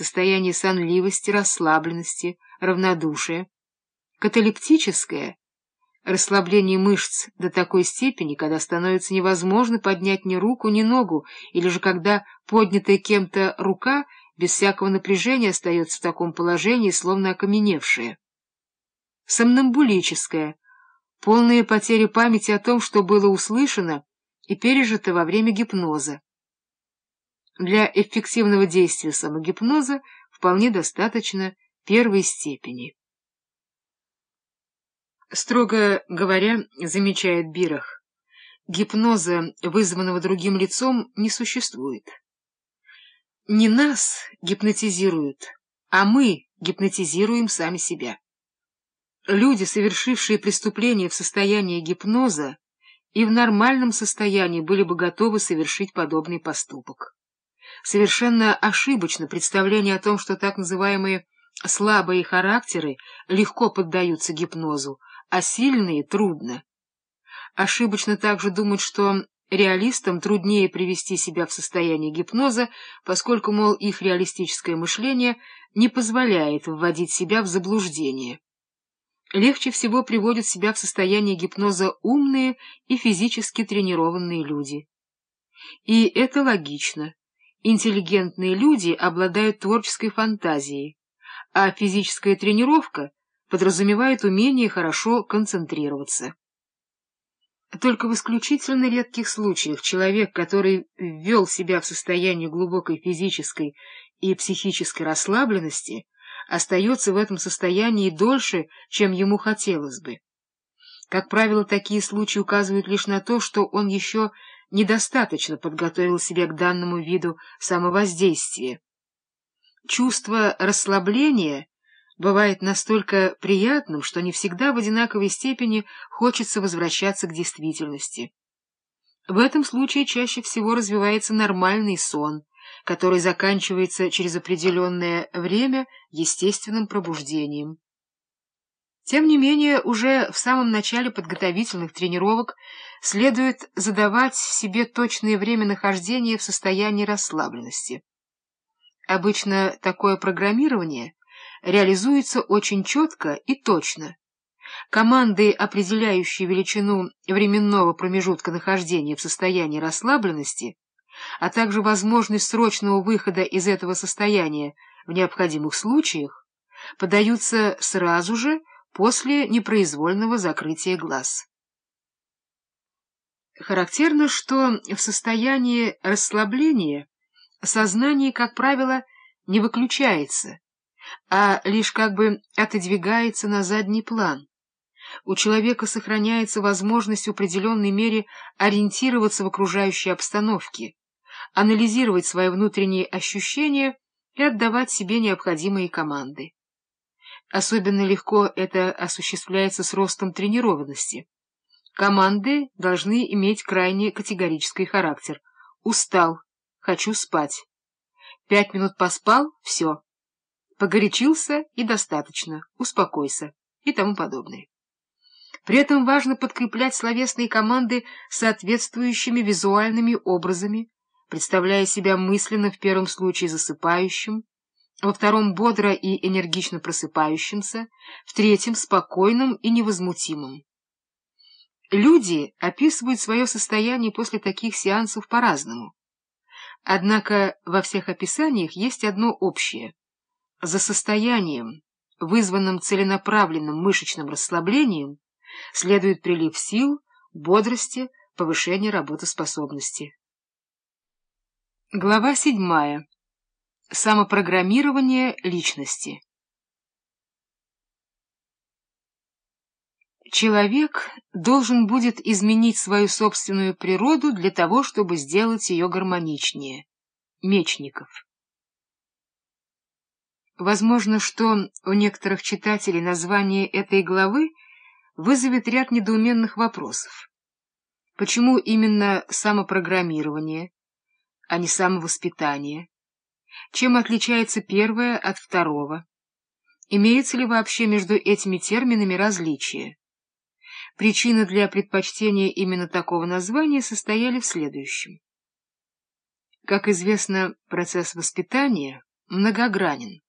состояние сонливости, расслабленности, равнодушия. Каталептическое — расслабление мышц до такой степени, когда становится невозможно поднять ни руку, ни ногу, или же когда поднятая кем-то рука без всякого напряжения остается в таком положении, словно окаменевшая. Сомнамбулическое — полная потеря памяти о том, что было услышано и пережито во время гипноза. Для эффективного действия самогипноза вполне достаточно первой степени. Строго говоря, замечает Бирах, гипноза, вызванного другим лицом, не существует. Не нас гипнотизируют, а мы гипнотизируем сами себя. Люди, совершившие преступление в состоянии гипноза, и в нормальном состоянии были бы готовы совершить подобный поступок совершенно ошибочно представление о том, что так называемые слабые характеры легко поддаются гипнозу, а сильные — трудно. Ошибочно также думать, что реалистам труднее привести себя в состояние гипноза, поскольку, мол, их реалистическое мышление не позволяет вводить себя в заблуждение. Легче всего приводят себя в состояние гипноза умные и физически тренированные люди. И это логично. Интеллигентные люди обладают творческой фантазией, а физическая тренировка подразумевает умение хорошо концентрироваться. Только в исключительно редких случаях человек, который ввел себя в состояние глубокой физической и психической расслабленности, остается в этом состоянии дольше, чем ему хотелось бы. Как правило, такие случаи указывают лишь на то, что он еще недостаточно подготовил себя к данному виду самовоздействия. Чувство расслабления бывает настолько приятным, что не всегда в одинаковой степени хочется возвращаться к действительности. В этом случае чаще всего развивается нормальный сон, который заканчивается через определенное время естественным пробуждением. Тем не менее, уже в самом начале подготовительных тренировок следует задавать себе точное время нахождения в состоянии расслабленности. Обычно такое программирование реализуется очень четко и точно. Команды, определяющие величину временного промежутка нахождения в состоянии расслабленности, а также возможность срочного выхода из этого состояния в необходимых случаях, подаются сразу же после непроизвольного закрытия глаз. Характерно, что в состоянии расслабления сознание, как правило, не выключается, а лишь как бы отодвигается на задний план. У человека сохраняется возможность в определенной мере ориентироваться в окружающей обстановке, анализировать свои внутренние ощущения и отдавать себе необходимые команды. Особенно легко это осуществляется с ростом тренированности. Команды должны иметь крайне категорический характер. Устал, хочу спать. Пять минут поспал — все. Погорячился и достаточно, успокойся и тому подобное. При этом важно подкреплять словесные команды соответствующими визуальными образами, представляя себя мысленно в первом случае засыпающим, во втором бодро и энергично просыпающимся, в третьем спокойным и невозмутимым. Люди описывают свое состояние после таких сеансов по-разному. Однако во всех описаниях есть одно общее. За состоянием, вызванным целенаправленным мышечным расслаблением, следует прилив сил, бодрости, повышение работоспособности. Глава седьмая. Самопрограммирование личности. Человек должен будет изменить свою собственную природу для того, чтобы сделать ее гармоничнее. Мечников. Возможно, что у некоторых читателей название этой главы вызовет ряд недоуменных вопросов. Почему именно самопрограммирование, а не самовоспитание? Чем отличается первое от второго? Имеется ли вообще между этими терминами различия? Причины для предпочтения именно такого названия состояли в следующем. Как известно, процесс воспитания многогранен.